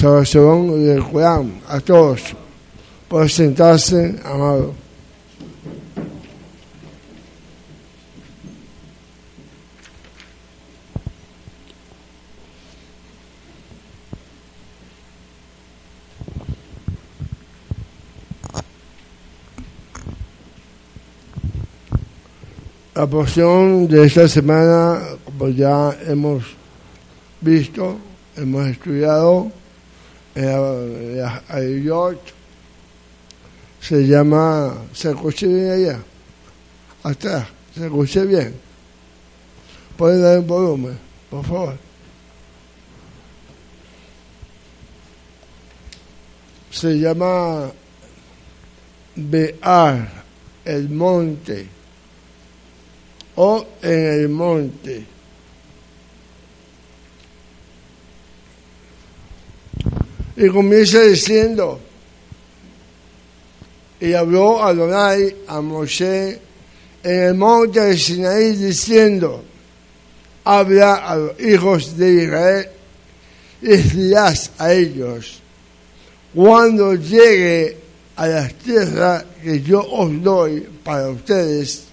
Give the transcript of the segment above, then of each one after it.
Salvación de Juan a todos por sentarse, amado. La porción de esta semana, como ya hemos visto, hemos estudiado, eh, Ayot, se llama, ¿se escucha bien allá? Atrás, ¿se escucha bien? ¿Pueden dar un volumen, por favor? Se llama Bear, el monte, o en el monte. Y comienza diciendo, y habló Adonai a Moshe en el monte de Sinaí diciendo, habla a los hijos de Israel y dirás a ellos, cuando llegue a la tierra que yo os doy para ustedes,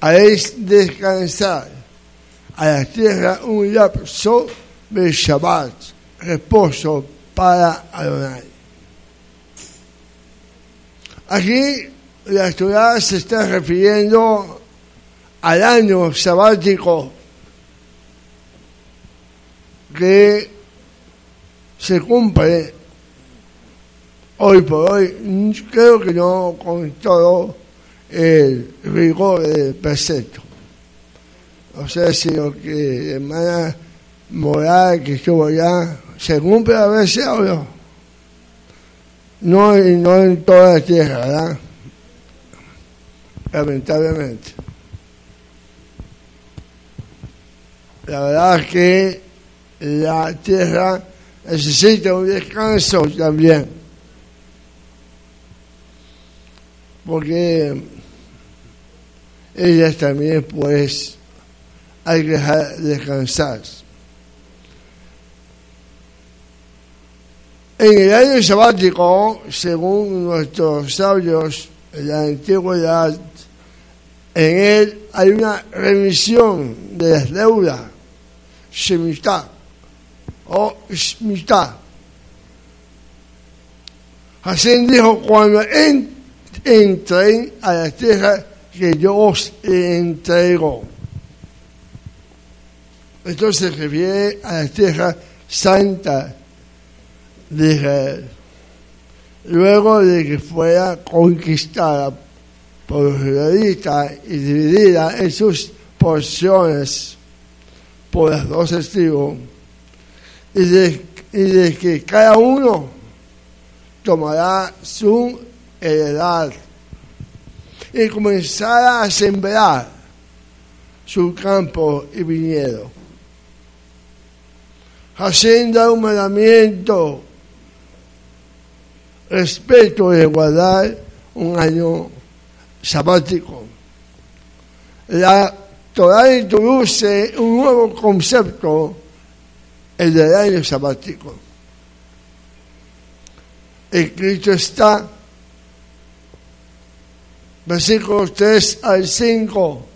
haréis descansar a la tierra un lapso de Shabbat, reposo para Adonai. Aquí la Torah se está refiriendo al año sabático que se cumple hoy por hoy, creo que no con todo el rigor del precepto. O sea, si lo que hermana moral que estuvo allá se cumple a veces o no. No, no en toda la tierra, ¿verdad? Lamentablemente. La verdad es que la tierra necesita un descanso también. Porque ellas también, pues, hay que dejar descansar. En el año sabático, según nuestros sabios en la antigüedad, en él hay una remisión de las deudas, Shemitah o Shemitah. Hashem dijo, cuando entren a la tierra que yo os entrego. Esto se refiere a la tierra santa de Israel. Luego de que fuera conquistada por los israelitas y dividida en sus porciones por las dos tribus, y de, y de que cada uno tomará su heredad y comenzará a sembrar su campo y viñedo. Haciendo un mandamiento respeto y igualdad un año sabático. La Torah introduce un nuevo concepto, el del año sabático. Escrito está, versículos 3 al 5,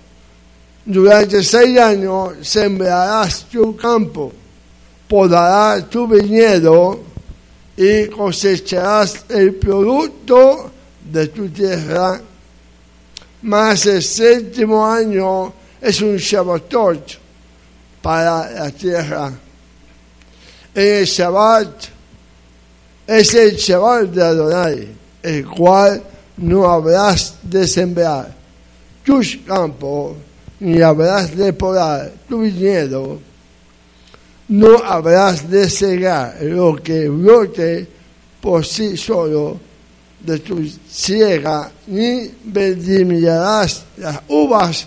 durante seis años sembrarás tu campo, podarás tu viñedo, y cosecharás el producto de tu tierra. Mas el séptimo año es un Shabbatot para la tierra. En el Shabbat es el Shabbat de Adonai, el cual no habrás de sembrar tus campos, ni habrás de podar tu viñedo, no habrás de cegar lo que brote por sí solo de tu ciega, ni vendimiarás las uvas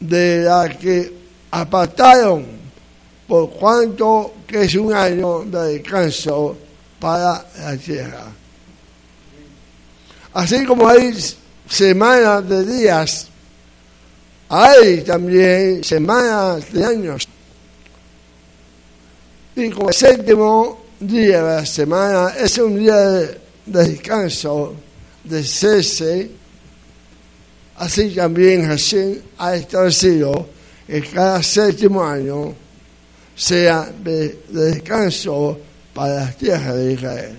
de las que apartaron, por cuanto que es un año de descanso para la tierra. Así como hay semanas de días, hay también semanas de años. Y como el séptimo día de la semana es un día de descanso, de cese. Así también Hashem ha establecido que cada séptimo año sea de, descanso para las tierras de Israel.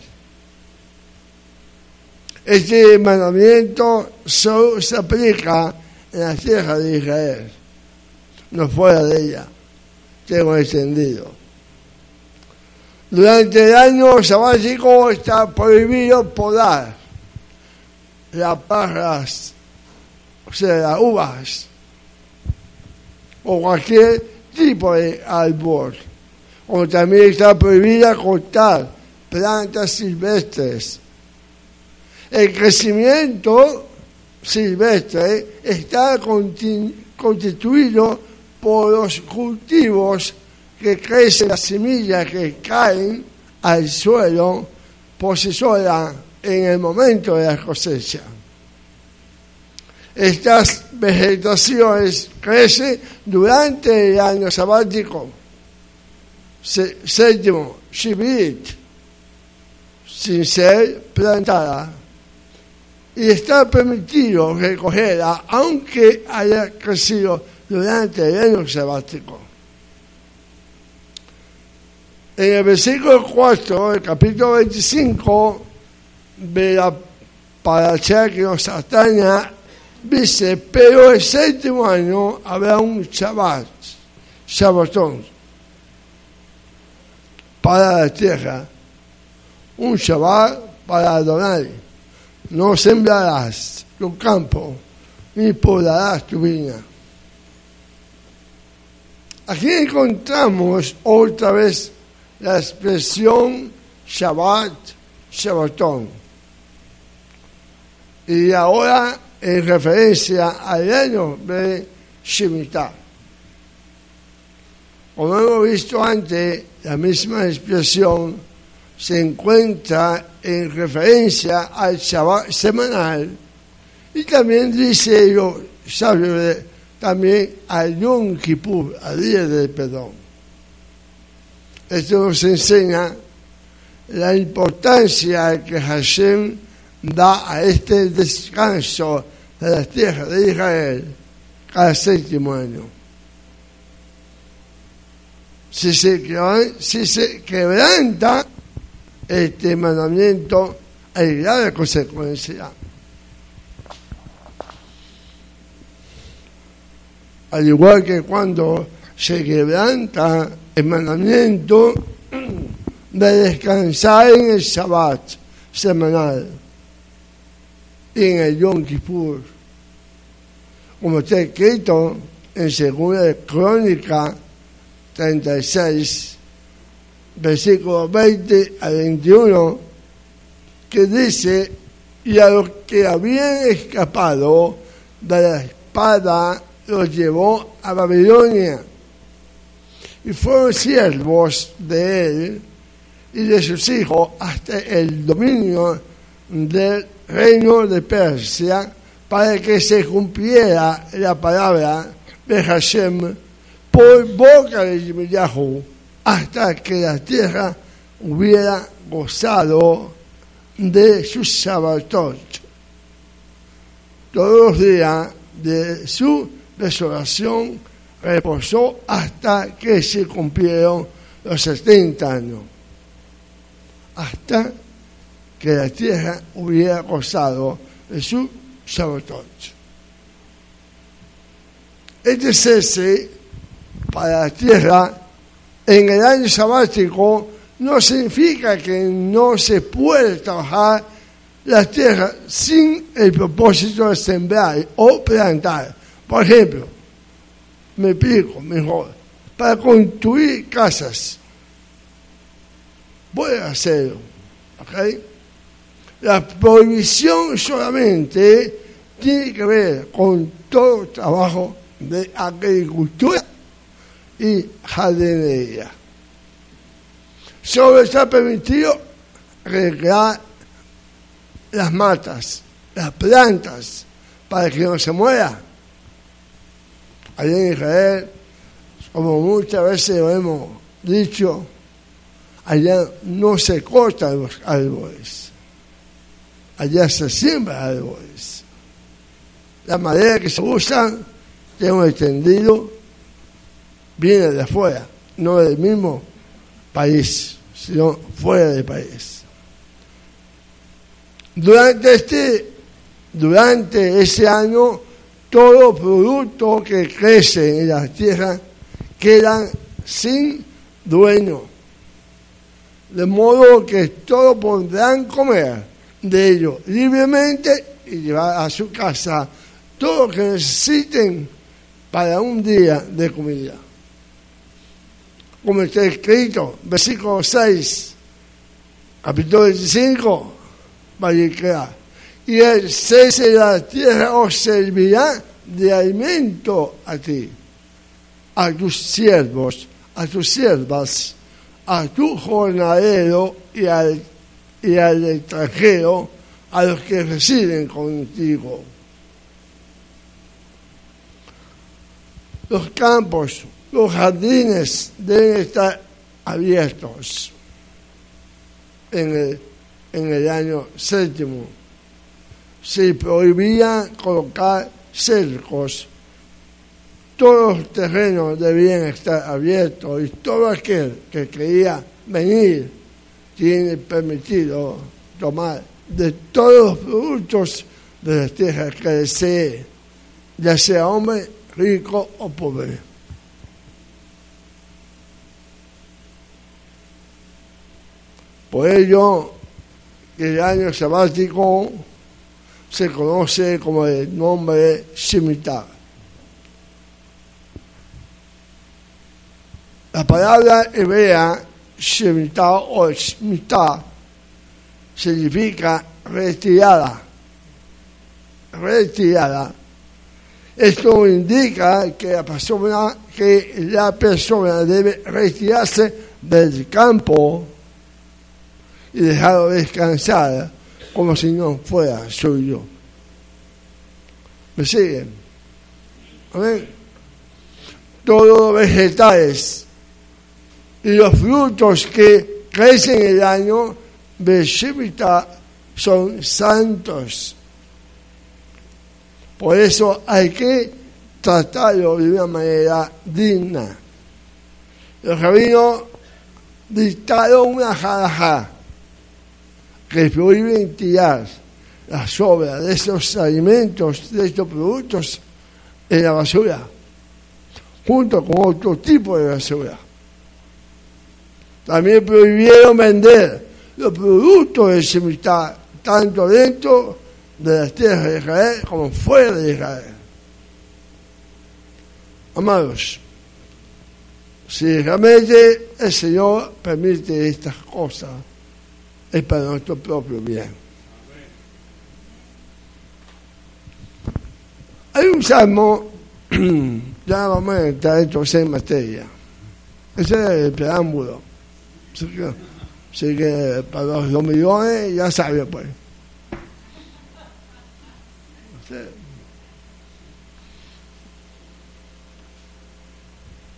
Este mandamiento solo se aplica en la tierra de Israel, no fuera de ella, tengo entendido. Durante el año sabático está prohibido podar las parras, o sea, las uvas, o cualquier tipo de árbol. Como también está prohibida cortar plantas silvestres. El crecimiento silvestre está constituido por los cultivos que crecen las semillas que caen al suelo sola en el momento de la cosecha. Estas vegetaciones crecen durante el año sabático. Séptimo, sin ser plantada. Y está permitido recogerla aunque haya crecido durante el año sabático. En el versículo 4, el capítulo 25 de la paracha que nos ataña, dice, pero el séptimo año habrá un Shabbat, Shabbatón, para la tierra, un Shabbat para adorar. No sembrarás tu campo, ni podarás tu viña. Aquí encontramos otra vez la expresión Shabbat, Shabbatón. Y ahora en referencia al año de Shemitah. Como hemos visto antes, la misma expresión se encuentra en referencia al Shabbat semanal y también dice yo, sabe, también al Yom Kippur, al día del perdón. Esto nos enseña la importancia que Hashem da a este descanso de las tierras de Israel cada séptimo año. Si se, quebranta este mandamiento, hay grave consecuencia. Al igual que cuando se quebranta el mandamiento de descansar en el Shabbat semanal y en el Yom Kippur. Como está escrito en Segunda de Crónica 36, versículo 20 a 21, que dice, y a los que habían escapado de la espada los llevó a Babilonia y fueron siervos de él y de sus hijos hasta el dominio del reino de Persia para que se cumpliera la palabra de Hashem por boca de Yirmiyahu hasta que la tierra hubiera gozado de su Shabbatot. Todos los días de su desolación reposó hasta que se cumplieron los 70 años, hasta que la tierra hubiera gozado de su Shabbatot. Este cese para la tierra en el año sabático no significa que no se puede trabajar la tierra sin el propósito de sembrar o plantar. Por ejemplo, me explico mejor, para construir casas. Voy a hacerlo, ¿ok? La prohibición solamente tiene que ver con todo trabajo de agricultura y jardinería. Solo está permitido recrear las matas, las plantas, para que no se muera allá en Israel, como muchas veces hemos dicho, allá no se cortan los árboles, allá se siembra árboles. La madera que se usa, tengo entendido, viene de afuera, no del mismo país, sino fuera del país. Durante este, durante ese año, todo producto que crece en la tierra queda sin dueño. De modo que todos podrán comer de ello libremente y llevar a su casa todo lo que necesiten para un día de comida. Como está escrito, versículo 6, capítulo 25, crear y el cese de la tierra os servirá de alimento a ti, a tus siervos, a tus siervas, a tu jornalero y al, y al extranjero, a los que residen contigo. Los campos, los jardines deben estar abiertos en el, en el año séptimo se prohibía colocar cercos. Todos los terrenos debían estar abiertos y todo aquel que quería venir tiene permitido tomar de todos los productos de la tierra que desee, ya sea hombre rico o pobre. Por ello, el año sabático se conoce como el nombre Shemitah. La palabra hebrea Shemitah o Shemitah significa retirada. Retirada. Esto indica que la persona, que la persona debe retirarse del campo y dejarlo descansar como si no fuera suyo. ¿Me siguen? Amén. Todos los vegetales y los frutos que crecen en el año de son santos. Por eso hay que tratarlo de una manera digna. Los rabinos dictaron una jaraja que prohíben tirar las sobras de estos alimentos, de estos productos, en la basura, junto con otro tipo de basura. También prohibieron vender los productos de Shemitah, tanto dentro de las tierras de Israel como fuera de Israel. Amados, si realmente el Señor permite estas cosas, es para nuestro propio bien. Hay un salmo, ya vamos a entrar en materia. Ese es el preámbulo. Así que, para los millones ya sabe pues.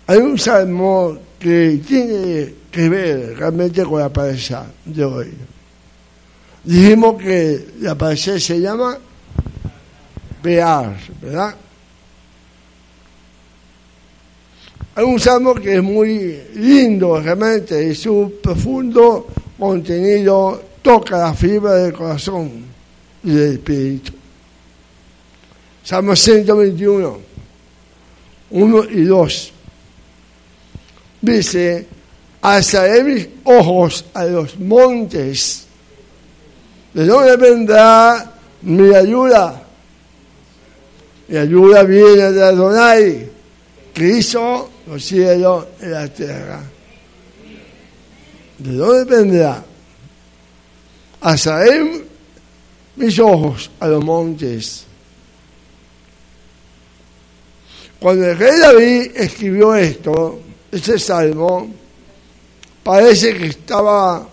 Hay un salmo que tiene que ver realmente con la pareja de hoy. Dijimos que la pareja se llama Bear, ¿verdad? Hay un salmo que es muy lindo realmente y su profundo contenido toca la fibra del corazón y del espíritu. Salmo 121, 1 y 2. Dice, alzaré mis ojos a los montes. ¿De dónde vendrá mi ayuda? Mi ayuda viene de Adonai, que hizo los cielos y la tierra. ¿De dónde vendrá? Alzaré mis ojos a los montes. Cuando el rey David escribió esto, este salmo, parece que estaba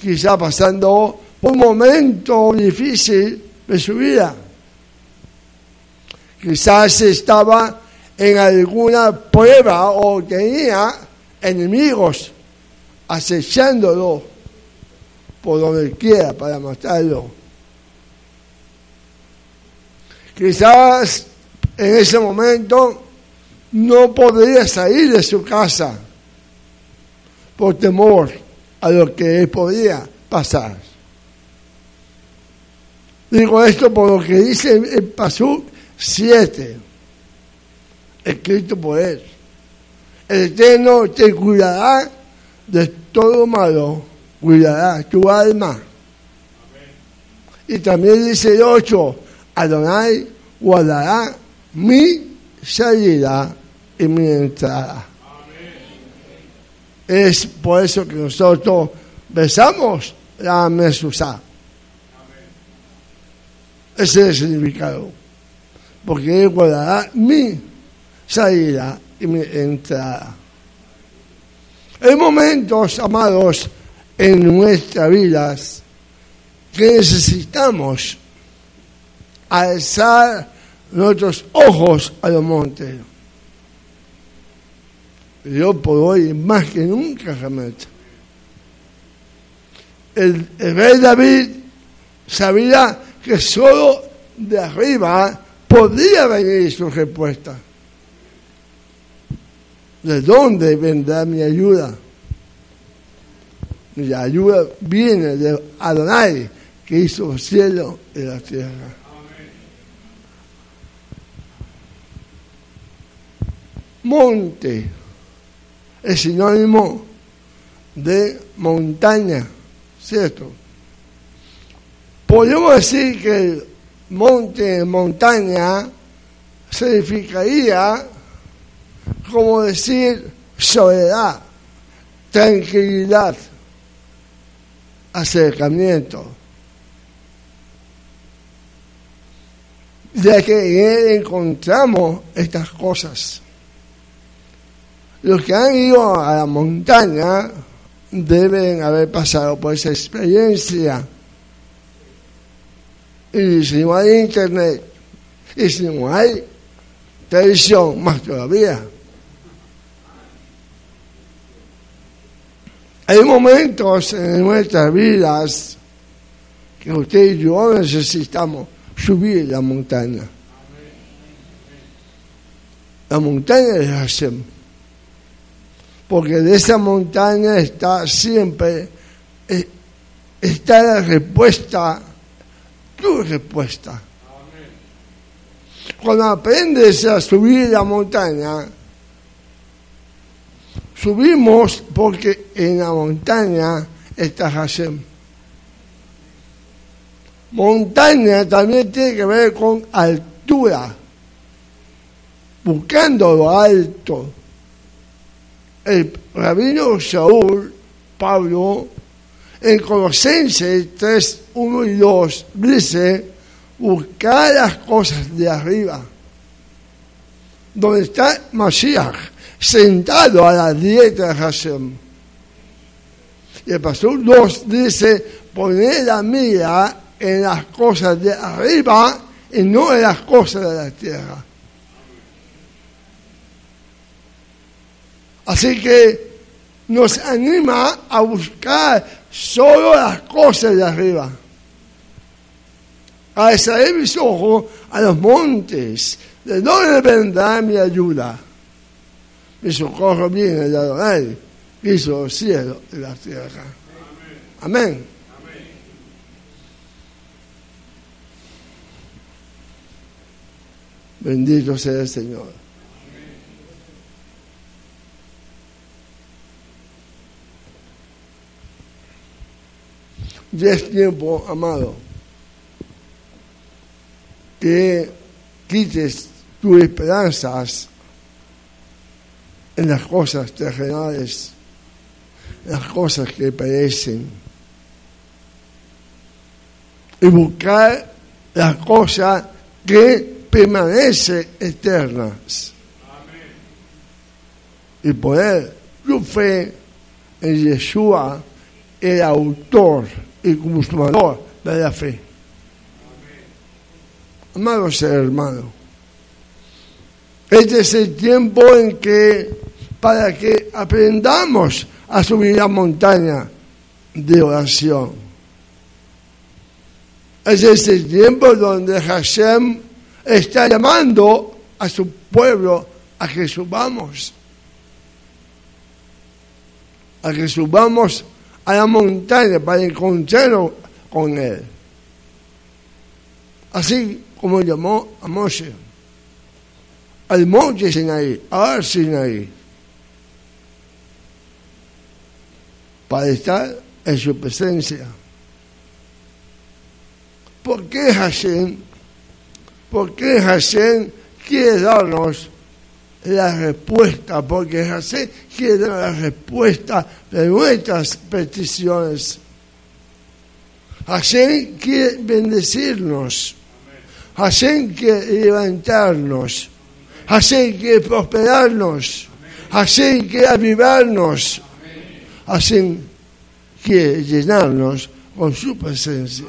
quizá pasando un momento difícil de su vida. Quizás estaba en alguna prueba o tenía enemigos acechándolo por donde quiera para matarlo. Quizás en ese momento no podría salir de su casa por temor a lo que podía pasar. Digo esto por lo que dice el Pasú 7, escrito por él. El Eterno te cuidará de todo malo, cuidará tu alma. Y también dice el 8, Adonai guardará mi salida y mi entrada. Es por eso que nosotros besamos la mesusa. Ese es el significado. Porque Él guardará mi salida y mi entrada. Hay momentos, amados, en nuestras vidas que necesitamos alzar nuestros ojos a los montes. Yo por hoy, más que nunca, jamás. El, rey David sabía que solo de arriba podía venir su respuesta. ¿De dónde vendrá mi ayuda? Mi ayuda viene de Adonai, que hizo el cielo y la tierra. Monte es sinónimo de montaña, ¿cierto? Podemos decir que monte, montaña, significaría como decir soledad, tranquilidad, acercamiento. De que encontramos estas cosas. Los que han ido a la montaña deben haber pasado por esa experiencia. Y si no hay internet, y si no hay televisión, más todavía. Hay momentos en nuestras vidas que usted y yo necesitamos subir la montaña. La montaña de Hashem porque de esa montaña está siempre, eh, está la respuesta, tu respuesta. Cuando aprendes a subir la montaña, subimos porque en la montaña está Hashem. Montaña también tiene que ver con altura, buscando lo alto el rabino Saúl, Pablo, en Colosenses 3, 1 y 2, dice, buscar las cosas de arriba, donde está Mashiach, sentado a la dieta de Hashem. Y el pastor 2 dice, poner la mira en las cosas de arriba y no en las cosas de la tierra. Así que nos anima a buscar solo las cosas de arriba. A extraer mis ojos a los montes. ¿De dónde vendrá mi ayuda? Mi socorro viene de Adonai, que hizo el cielo y la tierra. Amén. Bendito sea el Señor. Ya es tiempo, amado, que quites tus esperanzas en las cosas terrenales, en las cosas que perecen, y buscar las cosas que permanecen eternas. Y poner tu fe en Yeshua, el autor y consumador de la fe. Amados hermanos, este es el tiempo en que, para que aprendamos a subir la montaña de oración. Es ese tiempo donde Hashem está llamando a su pueblo a que subamos, a que subamos a la montaña para encontrarnos con Él. Así como llamó a Moshe, al monte Sinaí, a Sinaí, para estar en su presencia. ¿Por qué Hashem? ¿Por qué Hashem quiere darnos la respuesta? Porque Hashem quiere la respuesta de nuestras peticiones. Hashem quiere bendecirnos. Hashem quiere levantarnos. Hashem quiere prosperarnos. Hashem quiere avivarnos. Hashem quiere llenarnos con su presencia.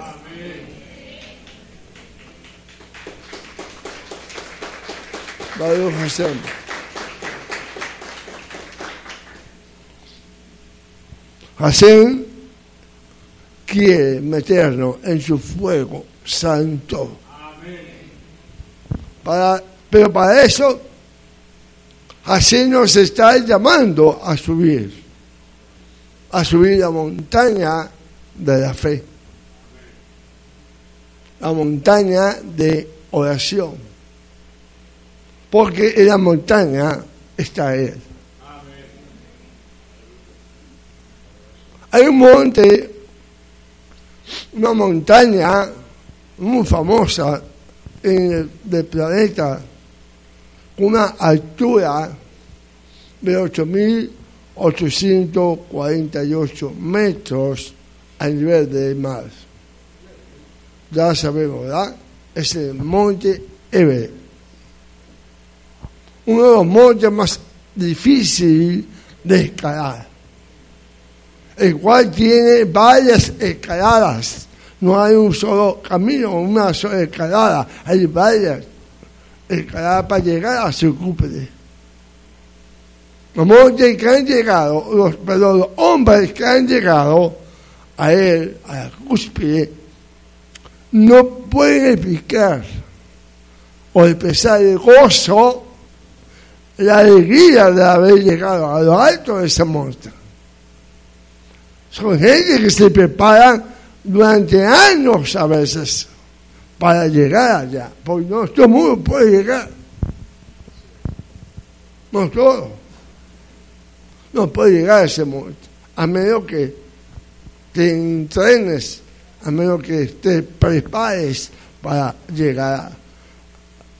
Hashem quiere meternos en su fuego santo. Para, pero para eso, Hashem nos está llamando a subir, a subir la montaña de la fe, la montaña de oración, porque en la montaña está Él. Hay un monte, una montaña muy famosa en el del planeta, con una altura de 8.848 metros a nivel del mar. Ya sabemos, ¿verdad? Es el monte Everest. Uno de los montes más difíciles de escalar el cual tiene varias escaladas. No hay un solo camino, una sola escalada, hay varias escaladas para llegar a su cúpula. Los montes que han llegado, los, los hombres que han llegado a él, a la cúspide, no pueden explicar o expresar el gozo, la alegría de haber llegado a lo alto de ese monte. Son gente que se preparan durante años a veces para llegar allá, porque no todo el mundo puede llegar. No todo. No puede llegar a ese monte, a menos que te entrenes, a menos que te prepares para llegar,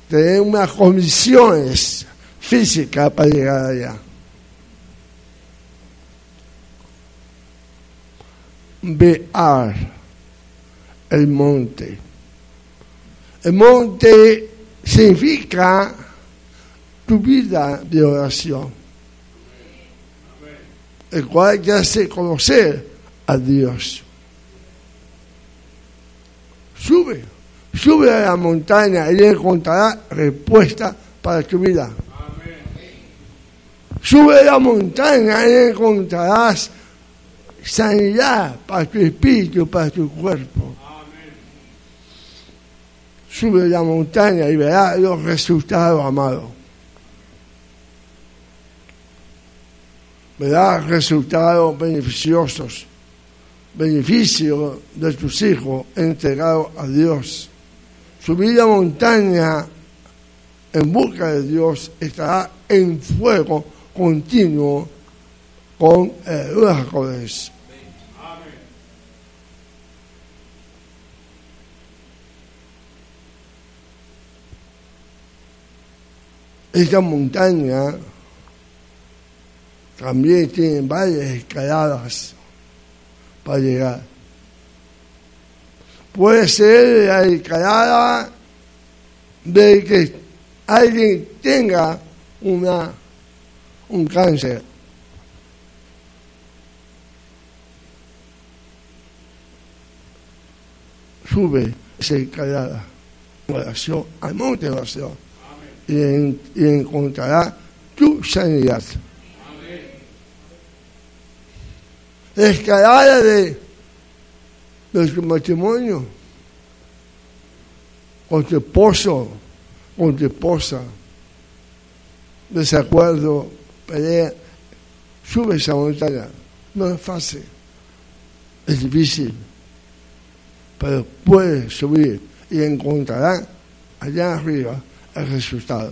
tener unas condiciones físicas para llegar allá. Bear, el monte. El monte significa tu vida de oración, el cual te hace conocer a Dios. Sube, sube a la montaña y encontrará respuesta para tu vida. Sube a la montaña y encontrarás sanidad para tu espíritu, para tu cuerpo. Sube la montaña y verá los resultados, amado. Verá resultados beneficiosos, beneficios de tus hijos entregados a Dios. Subir la montaña en busca de Dios estará en fuego continuo con el Ruach Esta montaña también tiene varias escaladas para llegar. Puede ser la escalada de que alguien tenga una, un cáncer sube esa escalada, oración, al de oración, y, y encontrará tu sanidad. escalada de nuestro matrimonio, con tu esposo, con tu esposa, desacuerdo, pelea, sube esa montaña. No es fácil, es difícil, pero puedes subir y encontrarás allá arriba el resultado.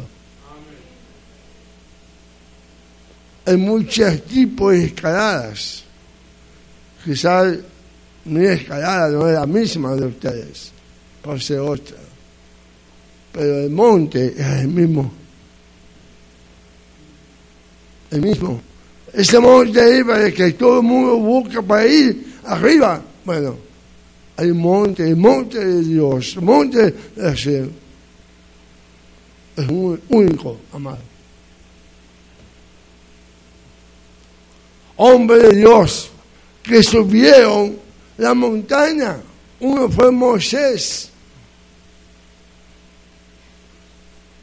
Hay muchos tipos de escaladas. Quizás mi escalada no es la misma de ustedes, por ser otra. Pero el monte es el mismo. El mismo. Ese monte ahí para que todo el mundo busca para ir arriba. Bueno, un monte, el monte de Dios, el monte de cielo. Es único, amado. Hombre de Dios que subieron la montaña. Uno fue Moisés.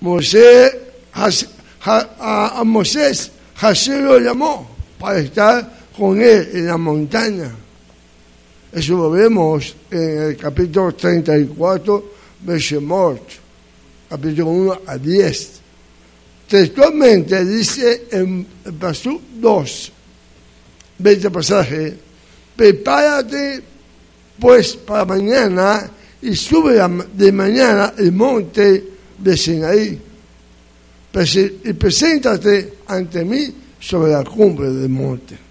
Moisés a, a Moisés Hashem lo llamó para estar con él en la montaña. Eso lo vemos en el capítulo 34, versículo capítulo 1 a 10. Textualmente dice en el paso 2 de este pasaje, prepárate pues para mañana y sube de mañana el monte de Sinaí y preséntate ante mí sobre la cumbre del monte.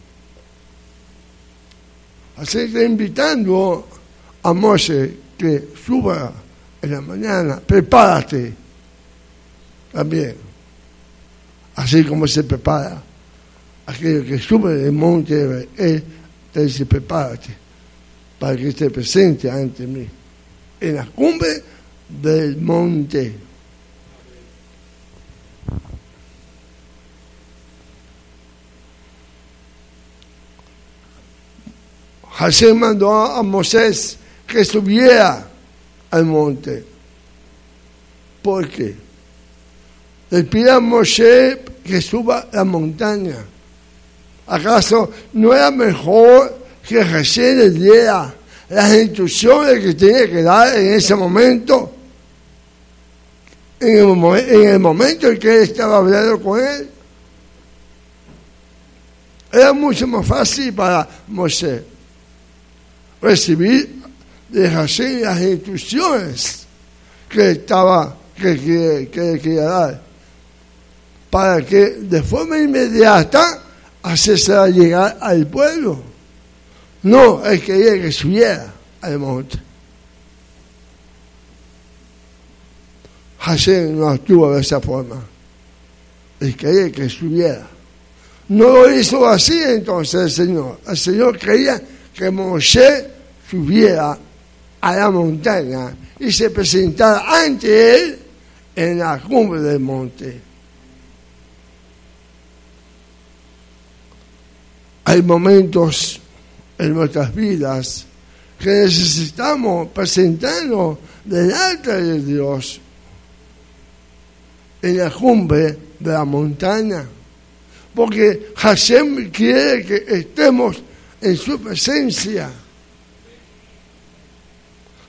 Así que invitando a Moisés que suba en la mañana, prepárate también. Así como se prepara aquel que sube del monte, él te dice, prepárate para que esté presente ante mí en la cumbre del monte. Hashem mandó a Moisés que subiera al monte. ¿Por qué? Le pide a Moisés que suba la montaña. ¿Acaso no era mejor que Hashem le diera las instrucciones que tenía que dar en ese momento? En el, en el momento en que él estaba hablando con él. Era mucho más fácil para Moisés recibir de Hashem las instrucciones que estaba que, que, que quería dar para que de forma inmediata hacerse llegar al pueblo. No, es que que subiera al monte. Hashem no actuó de esa forma. Es que ella que subiera. No lo hizo así entonces el Señor. El Señor creía que Moshe subiera a la montaña y se presentara ante él en la cumbre del monte. Hay momentos en nuestras vidas que necesitamos presentarnos delante de Dios en la cumbre de la montaña, porque Hashem quiere que estemos en su presencia.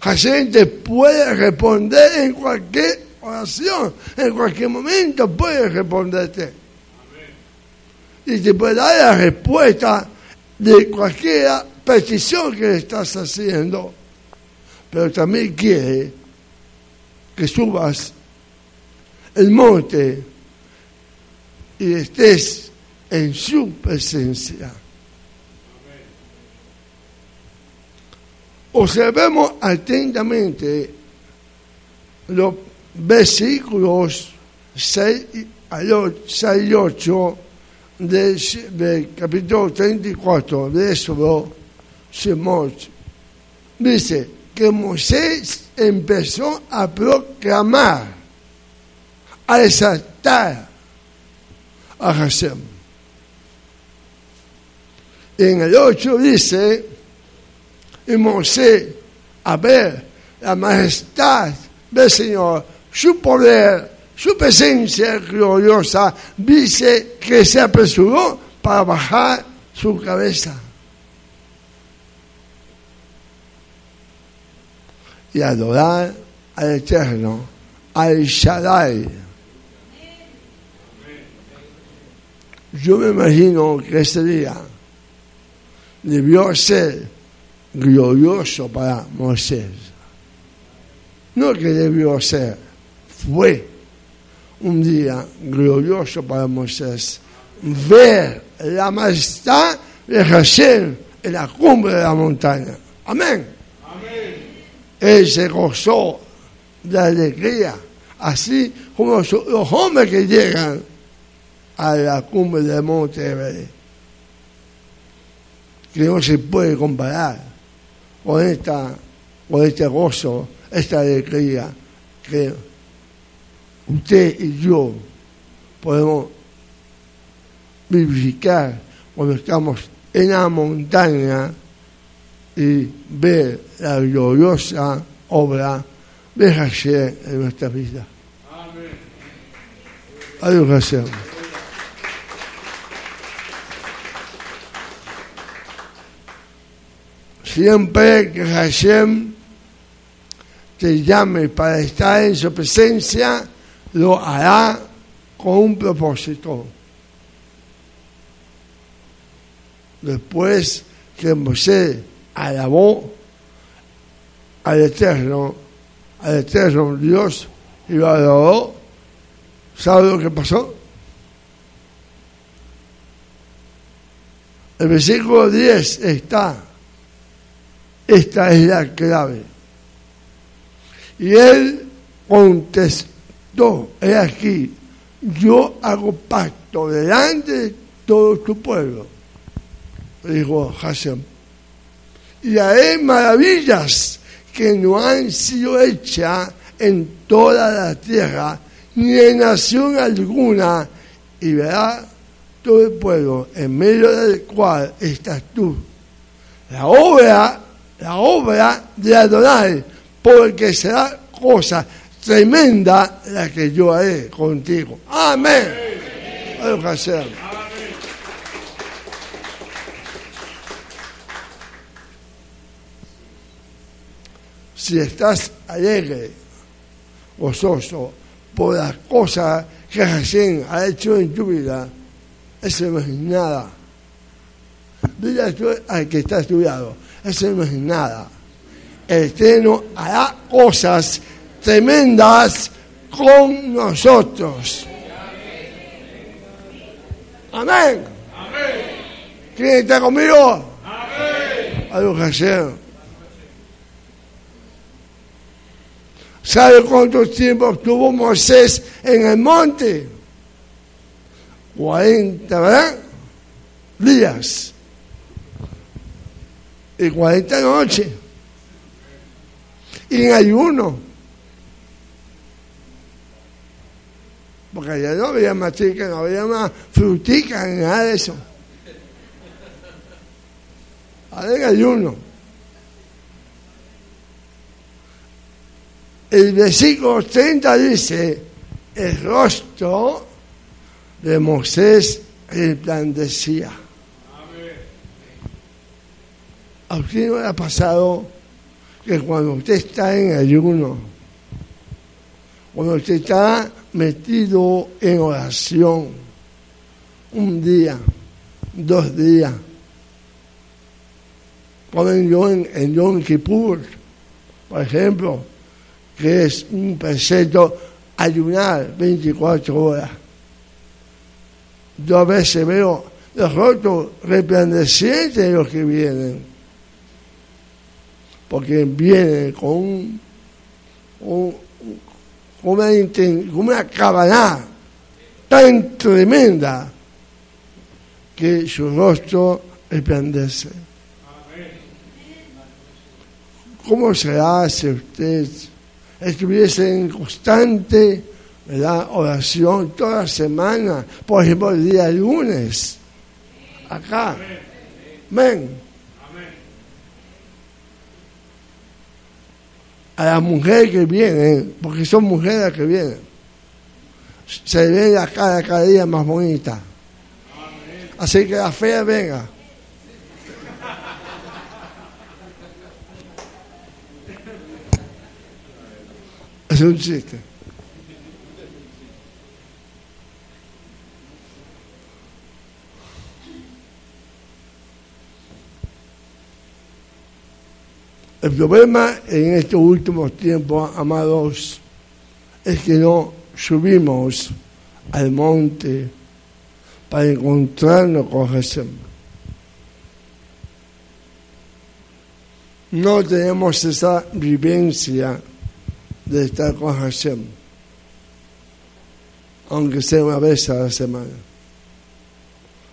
Hashem te puede responder en cualquier oración, en cualquier momento puede responderte. Y te puede dar la respuesta de cualquier petición que estás haciendo. Pero también quiere que subas el monte y estés en su presencia. Observemos atentamente los versículos 6 y 8 del, capítulo 34 de Éxodo Dice que Moisés empezó a proclamar, a exaltar a Hashem. En el 8 dice, y Moisés a ver la majestad del Señor, su poder, su presencia gloriosa, dice que se apresuró para bajar su cabeza. Y adorar al Eterno, al Shaddai. Yo me imagino que ese día debió ser glorioso para Moisés. No que debió ser, fue un día glorioso para Moisés. Ver la majestad de Hashem en la cumbre de la montaña. Amén. Él se gozó de alegría, así como los hombres que llegan a la cumbre del monte Everest, que no se puede comparar con, esta, con este gozo, esta alegría que usted y yo podemos vivificar cuando estamos en la montaña y ver la gloriosa obra de Hashem en nuestra vida. Amén. Adiós, Hashem. Siempre que Hashem te llame para estar en su presencia, lo hará con un propósito. Después que Moisés alabó al Eterno, al Eterno Dios, y lo alabó, ¿sabe lo que pasó? El versículo 10 está, esta es la clave. Y él contestó, he aquí, yo hago pacto delante de todo tu pueblo, dijo Hashem, y hay maravillas que no han sido hechas en toda la tierra, ni en nación alguna, y verá todo el pueblo en medio del cual estás tú. La obra, la obra de Adonai, porque será cosa tremenda la que yo haré contigo. Amén. Amén. si estás alegre, gozoso por las cosas que Hashem ha hecho en tu vida, eso no es nada. Dile al que está estudiado, eso no es nada. El Eterno hará cosas tremendas con nosotros. Amén. ¿Quién está conmigo? Amén. ¿Sabe cuánto tiempo estuvo Moisés en el monte? 40 días y 40 noches. Y en ayuno. Porque allá no había más chica, no había más frutica, ni nada de eso. Ahora en ayuno. el versículo 30 dice, el rostro de Moisés resplandecía. ¿A usted no le ha pasado que cuando usted está en ayuno, cuando usted está metido en oración, un día, dos días, como en, en Yom Kippur, por ejemplo, que es un precepto ayunar 24 horas. Yo a veces veo los rostros resplandecientes de los que vienen, porque vienen con, un, una, una cabana tan tremenda que su rostro resplandece. ¿Cómo se hace usted? estuviese en constante ¿verdad? oración toda semana, por ejemplo el día lunes, acá. Amén. A las mujeres que vienen, porque son mujeres que vienen, se ve la cara cada día más bonita. Así que la fe venga. Es un chiste. El problema en estos últimos tiempos, amados, es que no subimos al monte para encontrarnos con Jesús. No tenemos esa vivencia de estar con Hashem, aunque sea una vez a la semana,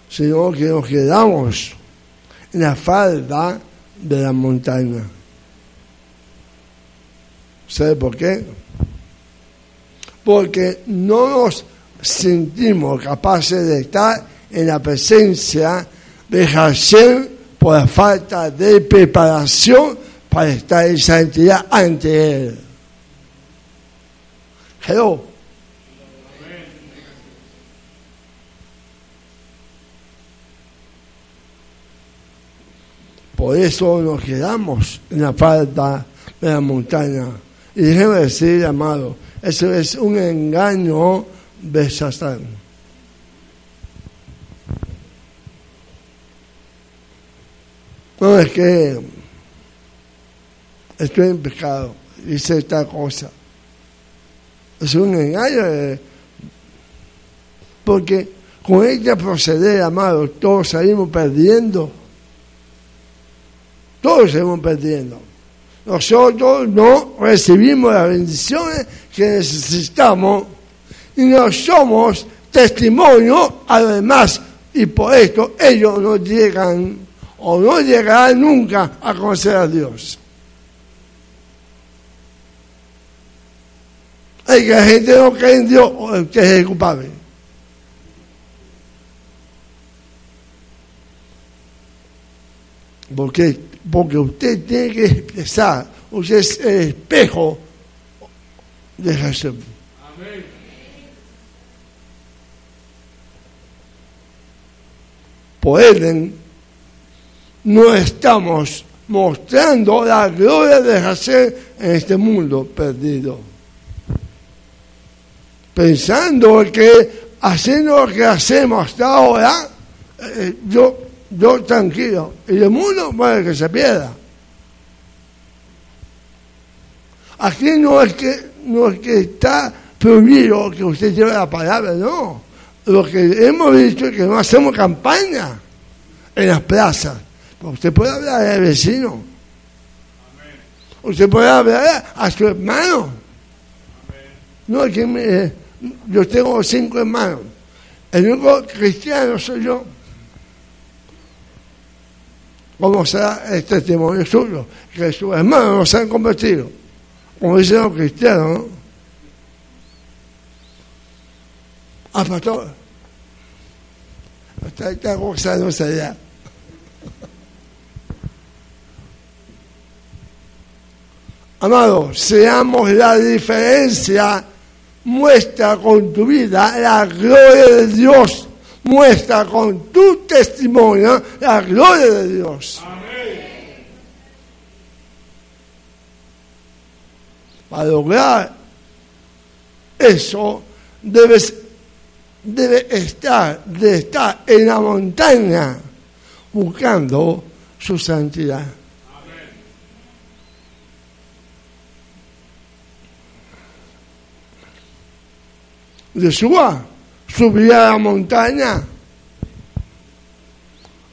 sino que nos quedamos en la falda de la montaña. ¿Sabe por qué? Porque no nos sentimos capaces de estar en la presencia de Hashem por la falta de preparación para estar en santidad ante Él. Hello. Por eso nos quedamos en la falta de la montaña. Y déjeme decir, amado, eso es un engaño de Satán. No es que estoy en pecado, hice esta cosa. Es un engaño. porque con ella proceder, amado, todos salimos perdiendo. Todos salimos perdiendo. Nosotros no recibimos las bendiciones que necesitamos y no somos testimonio a los demás. Y por esto ellos no llegan o no llegarán nunca a conocer a Dios. Hay que la gente no cree en Dios que es el culpable. Porque, porque usted tiene que expresar, usted es el espejo de Jesús. Por él no estamos mostrando la gloria de Jesús en este mundo perdido. Pensando que haciendo lo que hacemos hasta ahora, eh, yo, yo tranquilo. Y el mundo puede que se pierda. Aquí no es que, no es que está prohibido que usted lleve la palabra, no. Lo que hemos dicho es que no hacemos campaña en las plazas. Pues usted puede hablar al vecino. Usted puede hablar a su hermano. No, es que me- yo tengo cinco hermanos. El único cristiano soy yo. ¿Cómo será el testimonio suyo? Que sus hermanos no se han convertido. Como dicen los cristianos, ¿no? Ah, pastor. Esta, esta cosa no se da. Amados, seamos la diferencia. Muestra con tu vida la gloria de Dios. Muestra con tu testimonio la gloria de Dios. Para lograr eso, debes, debe estar, de estar en la montaña buscando su santidad. Yeshua subía la montaña.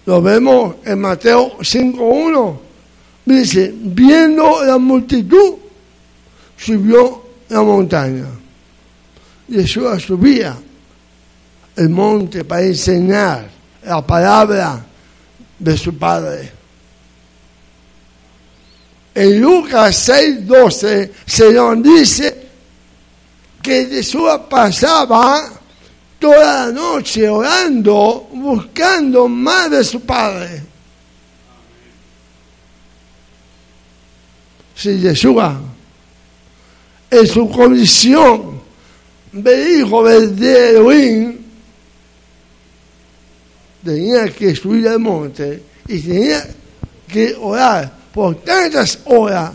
Lo vemos en Mateo 5.1. Dice, viendo la multitud, subió la montaña. Yeshua subía el monte para enseñar la palabra de su Padre. En Lucas 6.12 se nos dice que Jesús pasaba toda la noche orando, buscando más de su Padre. Si Yeshua, en su condición de hijo de Elohim, tenía que subir al monte y tenía que orar por tantas horas,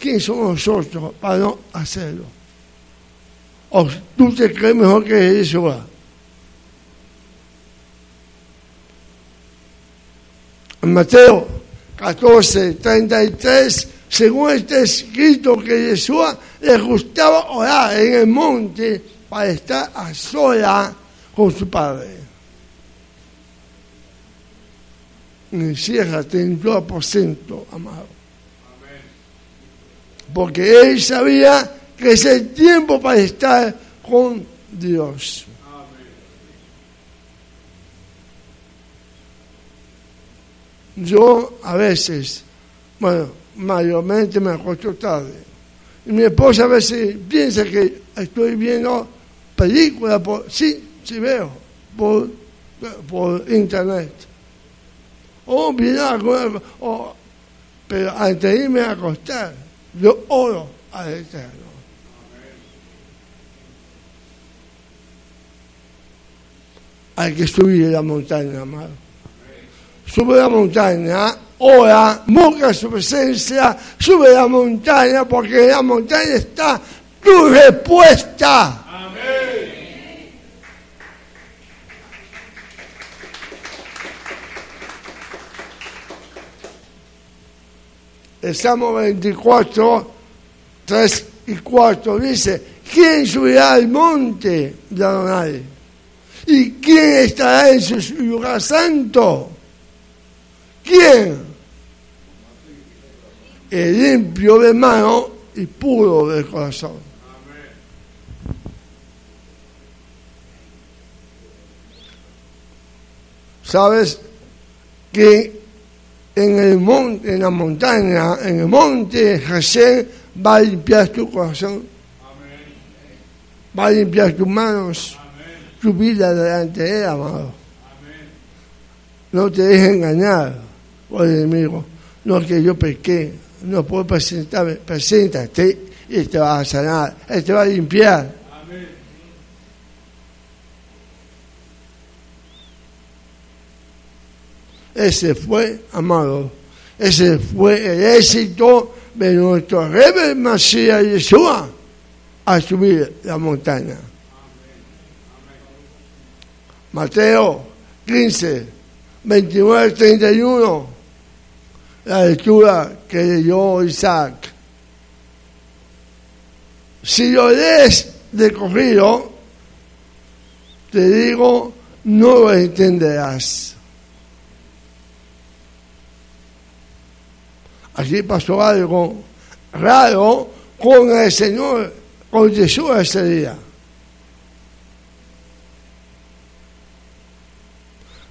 ¿quién somos nosotros para no hacerlo? ¿O tú te crees mejor que Jesús? Mateo 14, 33, según está escrito que Jesús le gustaba orar en el monte para estar a sola con su Padre. Enciérrate en tu aposento, amado. Porque él sabía que es el tiempo para estar con Dios. Yo a veces, bueno, mayormente me acuesto tarde. Y mi esposa a veces piensa que estoy viendo películas, por, sí, sí veo, por, por internet. O bien o, pero antes de irme a acostar, yo oro al Eterno. Hay que subir la montaña, amado. Sube la montaña, ora, busca su presencia, sube la montaña, porque en la montaña está tu respuesta. el Salmo 24, 3 y 4 dice, ¿quién subirá al monte de Adonai? ¿Y quién estará en su lugar santo? ¿Quién? El limpio de mano y puro del corazón. ¿Sabes que en el monte, en la montaña, en el monte, Hashem va a limpiar tu corazón. Va a limpiar tus manos, tu vida delante de él, amado. No te dejes engañar por el enemigo. No que yo pequé, no puedo presentarme, preséntate y te va a sanar, él te va a limpiar. Ese fue, amado, ese fue el éxito de nuestro Rebe Masías Yeshua a subir la montaña. Mateo 15, 29, 31, la lectura que leyó Isaac. Si lo lees de corrido, te digo, no lo entenderás. Allí pasó algo raro con el Señor, con Jesús ese día.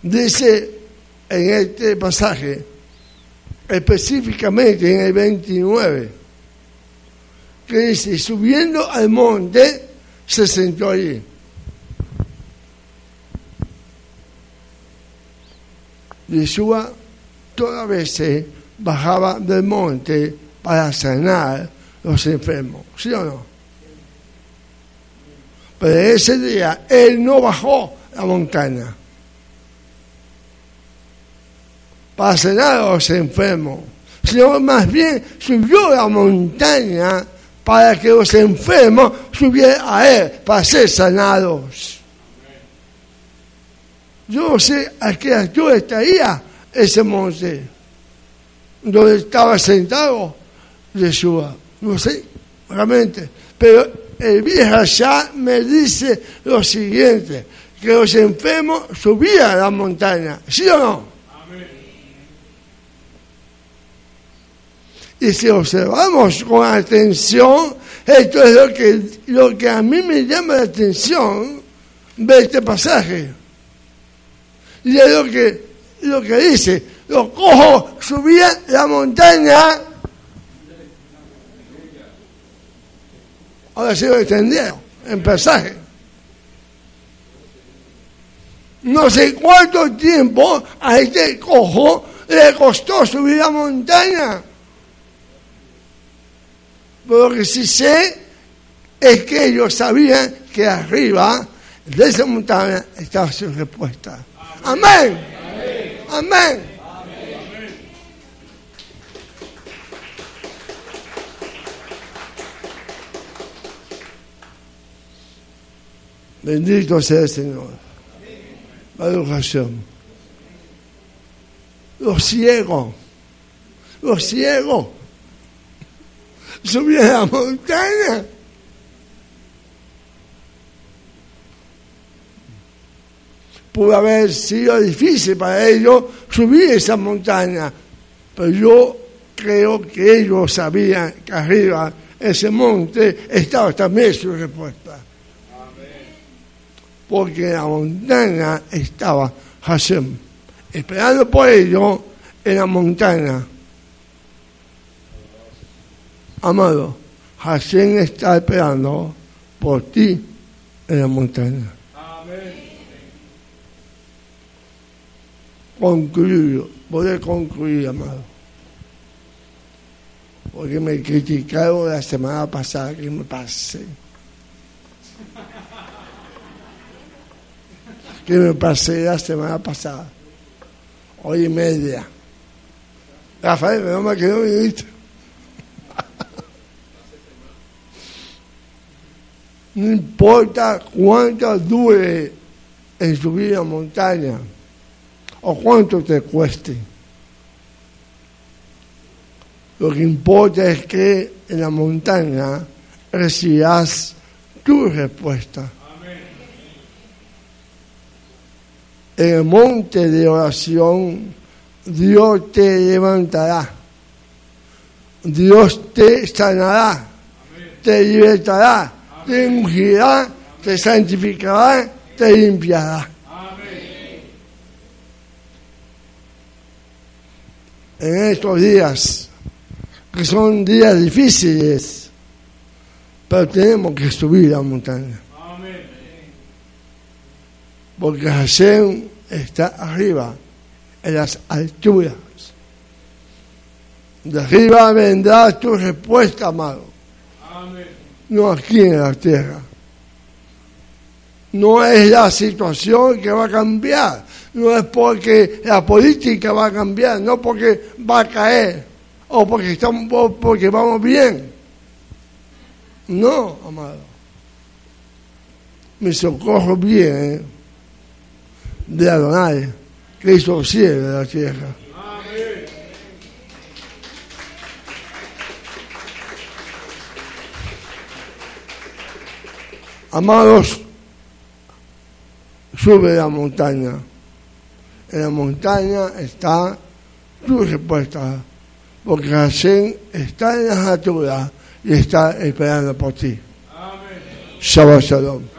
Dice en este pasaje, específicamente en el 29, que dice, subiendo al monte, se sentó allí. Yeshua toda vez bajaba del monte para sanar los enfermos, ¿sí o no? Pero ese día él no bajó la montaña para sanar a los enfermos, sino más bien subió la montaña para que los enfermos subieran a él para ser sanados. Yo no sé a qué altura estaría ese monte donde estaba sentado Yeshua. No sé, realmente. Pero el viejo ya me dice lo siguiente, que los enfermos subían a la montaña, ¿sí o no? Y si observamos con atención, esto es lo que, lo que a mí me llama la atención de este pasaje. Y es lo que, lo que dice, los cojos subían la montaña. Ahora sí lo extendieron en pasaje. No sé cuánto tiempo a este cojo le costó subir la montaña. Pero lo que sí sé es que ellos sabían que arriba de esa montaña estaba su respuesta. Amén. Amén. Bendito sea el Señor. Baruch Hashem. Los ciegos, los ciegos, subían a la montaña. Pudo haber sido difícil para ellos subir esa montaña, pero yo creo que ellos sabían que arriba ese monte estaba también su respuesta. Porque en la montaña estaba Hashem, esperando por ellos en la montaña. Amado, Hashem está esperando por ti en la montaña. Concluyo, voy a concluir, amado porque me criticaron la semana pasada que me pasé. Que me pasé la semana pasada, hoy y media. Rafael, no me quedó viniste. No importa cuánto dure en subir a montaña o cuánto te cueste lo que importa es que en la montaña recibas tu respuesta. En el monte de oración, Dios te levantará. Dios te sanará. Te libertará. Te ungirá. Te santificará. Te limpiará. En estos días que son días difíciles, pero tenemos que subir la montaña. Porque Hashem está arriba, en las alturas. De arriba vendrá tu respuesta, amado. No aquí en la tierra. No es la situación que va a cambiar. No es porque la política va a cambiar, no porque va a caer o porque, estamos, porque vamos bien. No, amado. Mi socorro viene de Adonai, que hizo el cielo de la tierra. Amados, sube la montaña. En la montaña está tu respuesta porque Hashem está en la alturas y está esperando por ti. Amén. Shabbat Shalom.